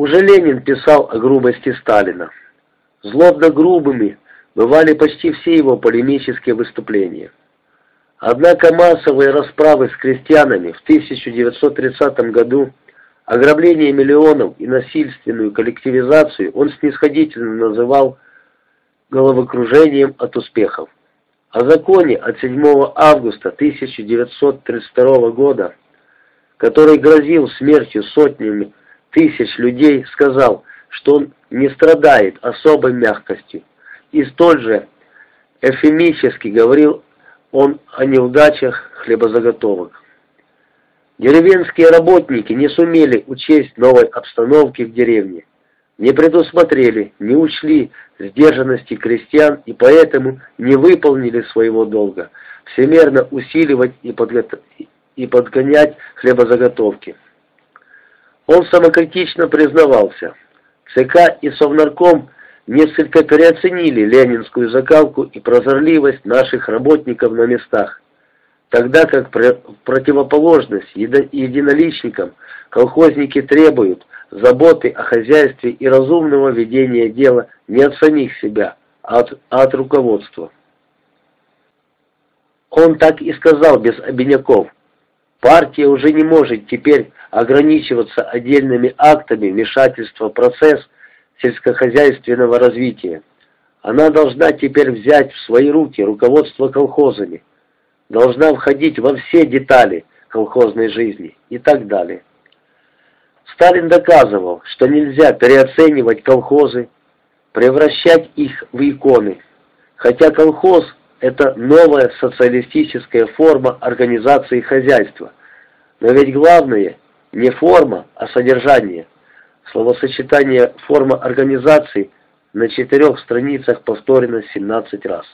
Уже Ленин писал о грубости Сталина. Злобно грубыми бывали почти все его полемические выступления. Однако массовые расправы с крестьянами в 1930 году, ограбление миллионов и насильственную коллективизацию он снисходительно называл головокружением от успехов. О законе от 7 августа 1932 года, который грозил смертью сотнями тысяч людей, сказал, что он не страдает особой мягкостью, и столь же эфемически говорил он о неудачах хлебозаготовок. Деревенские работники не сумели учесть новой обстановки в деревне, не предусмотрели, не учли сдержанности крестьян и поэтому не выполнили своего долга, всемерно усиливать и, подго... и подгонять хлебозаготовки. Он самокритично признавался, ЦК и Совнарком несколько переоценили ленинскую закалку и прозорливость наших работников на местах, тогда как противоположность единоличникам колхозники требуют заботы о хозяйстве и разумного ведения дела не от самих себя, а от, а от руководства. Он так и сказал без обиняков. Партия уже не может теперь ограничиваться отдельными актами вмешательства в процесс сельскохозяйственного развития. Она должна теперь взять в свои руки руководство колхозами, должна входить во все детали колхозной жизни и так далее. Сталин доказывал, что нельзя переоценивать колхозы, превращать их в иконы, хотя колхоз – это новая социалистическая форма организации хозяйства. Но ведь главное не форма, а содержание. Словосочетание «форма организации» на четырех страницах повторено 17 раз.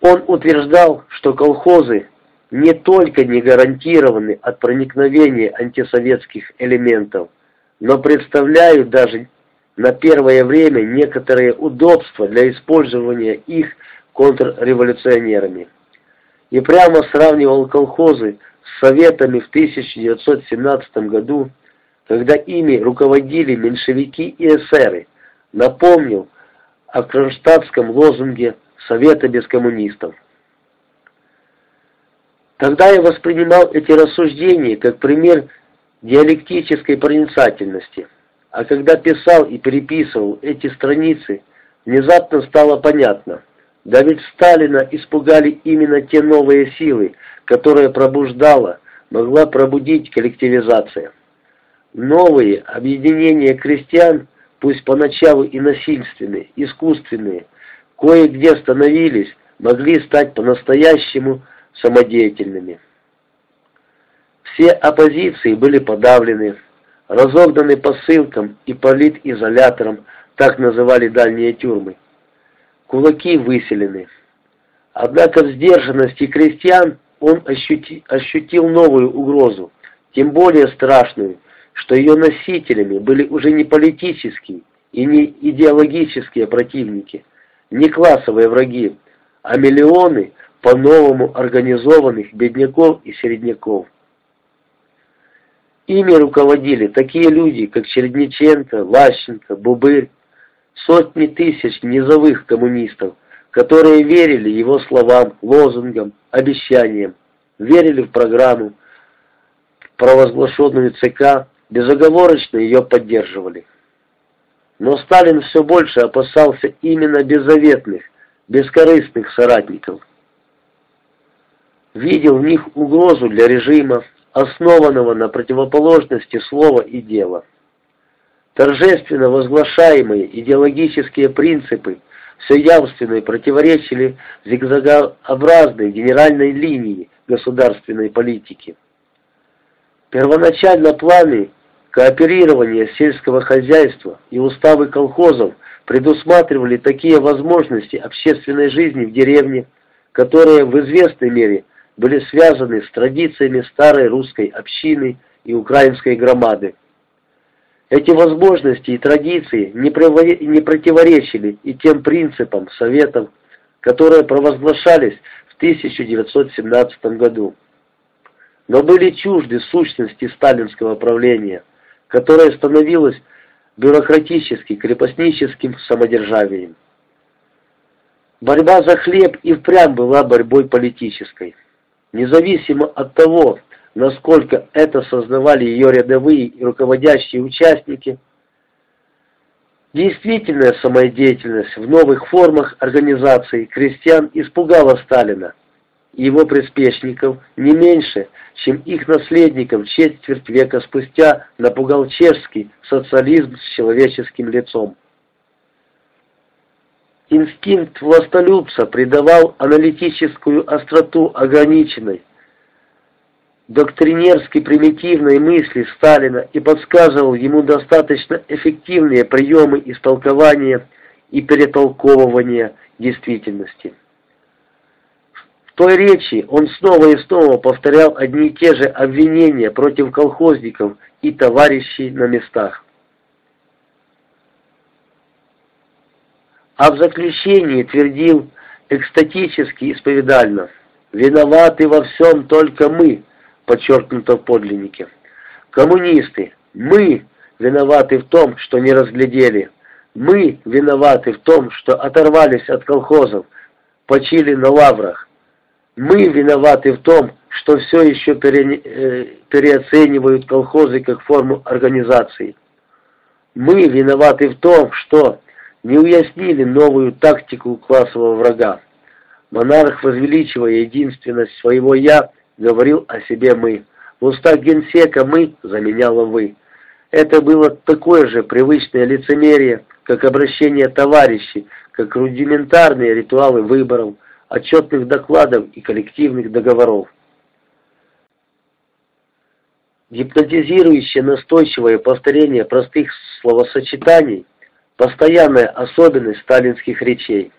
Он утверждал, что колхозы не только не гарантированы от проникновения антисоветских элементов, но представляют даже на первое время некоторые удобства для использования их контрреволюционерами. И прямо сравнивал колхозы с советами в 1917 году, когда ими руководили меньшевики и эсеры, напомнил о кронштадтском лозунге «Совета без коммунистов». Тогда я воспринимал эти рассуждения как пример диалектической проницательности, а когда писал и переписывал эти страницы, внезапно стало понятно, да ведь Сталина испугали именно те новые силы, которые пробуждала, могла пробудить коллективизация. Новые объединения крестьян, пусть поначалу и насильственные, искусственные, кое-где становились, могли стать по-настоящему самодеятельными. Все оппозиции были подавлены, разогнаны по и политизоляторам, так называли дальние тюрьмы. Кулаки выселены. Однако в сдержанности крестьян он ощути, ощутил новую угрозу, тем более страшную, что ее носителями были уже не политические и не идеологические противники, не классовые враги, а миллионы по-новому организованных бедняков и середняков. Ими руководили такие люди, как Чередниченко, Ващенко, Бубырь, сотни тысяч низовых коммунистов, которые верили его словам, лозунгам, обещаниям, верили в программу, провозглашенную ЦК, безоговорочно ее поддерживали. Но Сталин все больше опасался именно беззаветных, бескорыстных соратников видел в них угрозу для режима, основанного на противоположности слова и дела. Торжественно возглашаемые идеологические принципы все явственно противоречили зигзагообразной генеральной линии государственной политики. Первоначально планы кооперирования сельского хозяйства и уставы колхозов предусматривали такие возможности общественной жизни в деревне, которые в известной мере – были связаны с традициями старой русской общины и украинской громады. Эти возможности и традиции не, противоречили и тем принципам Советов, которые провозглашались в 1917 году, но были чужды сущности сталинского правления, которое становилось бюрократически крепостническим самодержавием. Борьба за хлеб и впрямь была борьбой политической. Независимо от того, насколько это сознавали ее рядовые и руководящие участники, действительная самодеятельность в новых формах организации крестьян испугала Сталина и его приспешников не меньше, чем их наследников четверть века спустя напугал чешский социализм с человеческим лицом. Инстинкт властолюбца придавал аналитическую остроту ограниченной, доктринерски примитивной мысли Сталина и подсказывал ему достаточно эффективные приемы истолкования и перетолковывания действительности. В той речи он снова и снова повторял одни и те же обвинения против колхозников и товарищей на местах. А в заключении твердил экстатически исповедально «Виноваты во всем только мы», подчеркнуто в подлиннике. Коммунисты, мы виноваты в том, что не разглядели. Мы виноваты в том, что оторвались от колхозов, почили на лаврах. Мы виноваты в том, что все еще пере, э, переоценивают колхозы как форму организации. Мы виноваты в том, что не уяснили новую тактику классового врага. Монарх, возвеличивая единственность своего «я», говорил о себе «мы». В устах генсека «мы» заменяло «вы». Это было такое же привычное лицемерие, как обращение товарищей, как рудиментарные ритуалы выборов, отчетных докладов и коллективных договоров. Гипнотизирующее настойчивое повторение простых словосочетаний – постоянная особенность сталинских речей.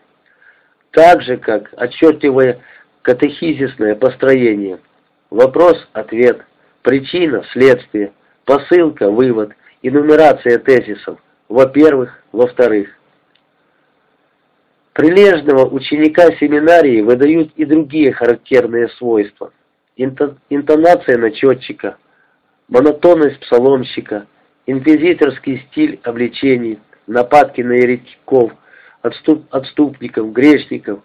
Так же, как отчетливое катехизисное построение. Вопрос-ответ, причина, следствие, посылка, вывод и нумерация тезисов. Во-первых, во-вторых. Прилежного ученика семинарии выдают и другие характерные свойства. Интонация начетчика, монотонность псаломщика, инквизиторский стиль обличений, нападки на еретиков, отступ, отступников, грешников,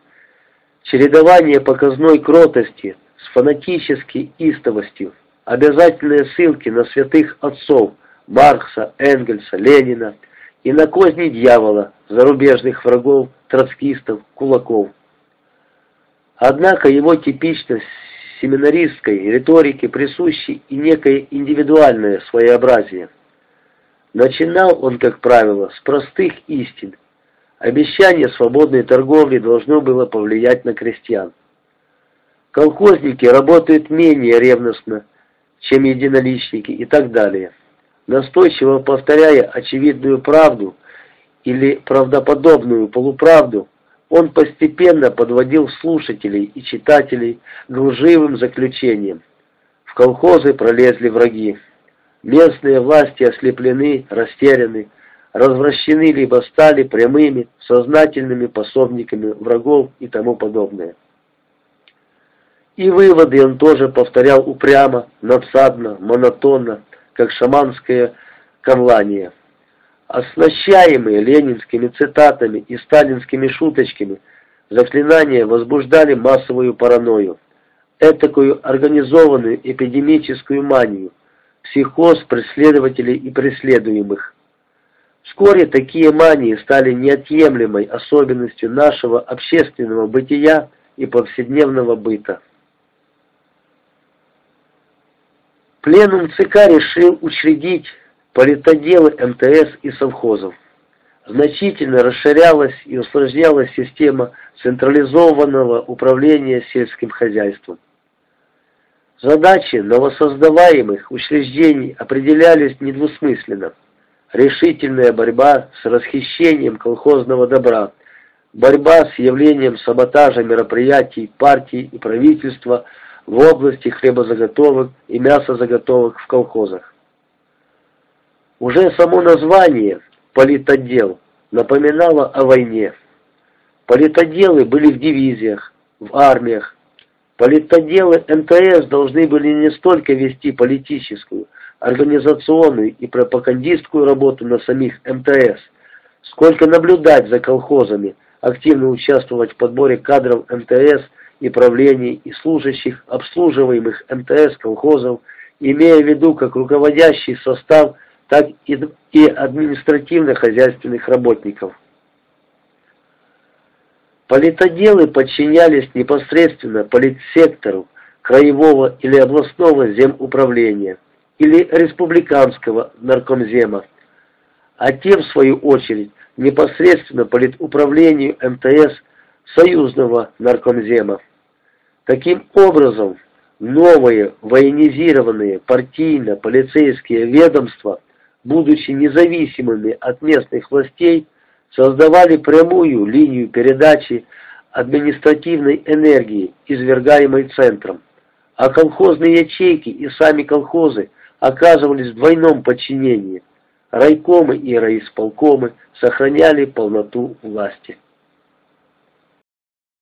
чередование показной кротости с фанатической истовостью, обязательные ссылки на святых отцов Маркса, Энгельса, Ленина и на козни дьявола, зарубежных врагов, троцкистов, кулаков. Однако его типичность семинаристской риторики присущи и некое индивидуальное своеобразие – Начинал он, как правило, с простых истин. Обещание свободной торговли должно было повлиять на крестьян. Колхозники работают менее ревностно, чем единоличники и так далее. Настойчиво повторяя очевидную правду или правдоподобную полуправду, он постепенно подводил слушателей и читателей к лживым заключениям. В колхозы пролезли враги. Местные власти ослеплены, растеряны, развращены либо стали прямыми, сознательными пособниками врагов и тому подобное. И выводы он тоже повторял упрямо, надсадно, монотонно, как шаманское камлание. Оснащаемые ленинскими цитатами и сталинскими шуточками, заклинания возбуждали массовую паранойю, этакую организованную эпидемическую манию, психоз преследователей и преследуемых. Вскоре такие мании стали неотъемлемой особенностью нашего общественного бытия и повседневного быта. Пленум ЦК решил учредить политоделы МТС и совхозов. Значительно расширялась и усложнялась система централизованного управления сельским хозяйством. Задачи новосоздаваемых учреждений определялись недвусмысленно. Решительная борьба с расхищением колхозного добра, борьба с явлением саботажа мероприятий партии и правительства в области хлебозаготовок и мясозаготовок в колхозах. Уже само название «политотдел» напоминало о войне. Политоделы были в дивизиях, в армиях, Политоделы МТС должны были не столько вести политическую, организационную и пропагандистскую работу на самих МТС, сколько наблюдать за колхозами, активно участвовать в подборе кадров МТС и правлений и служащих обслуживаемых МТС колхозов, имея в виду как руководящий состав, так и административно-хозяйственных работников. Политоделы подчинялись непосредственно политсектору, краевого или областного земуправления или республиканского наркомзема, а те, в свою очередь, непосредственно политуправлению МТС союзного наркомзема. Таким образом, новые военизированные партийно-полицейские ведомства, будучи независимыми от местных властей, создавали прямую линию передачи административной энергии, извергаемой центром, а колхозные ячейки и сами колхозы оказывались в двойном подчинении. Райкомы и райисполкомы сохраняли полноту власти.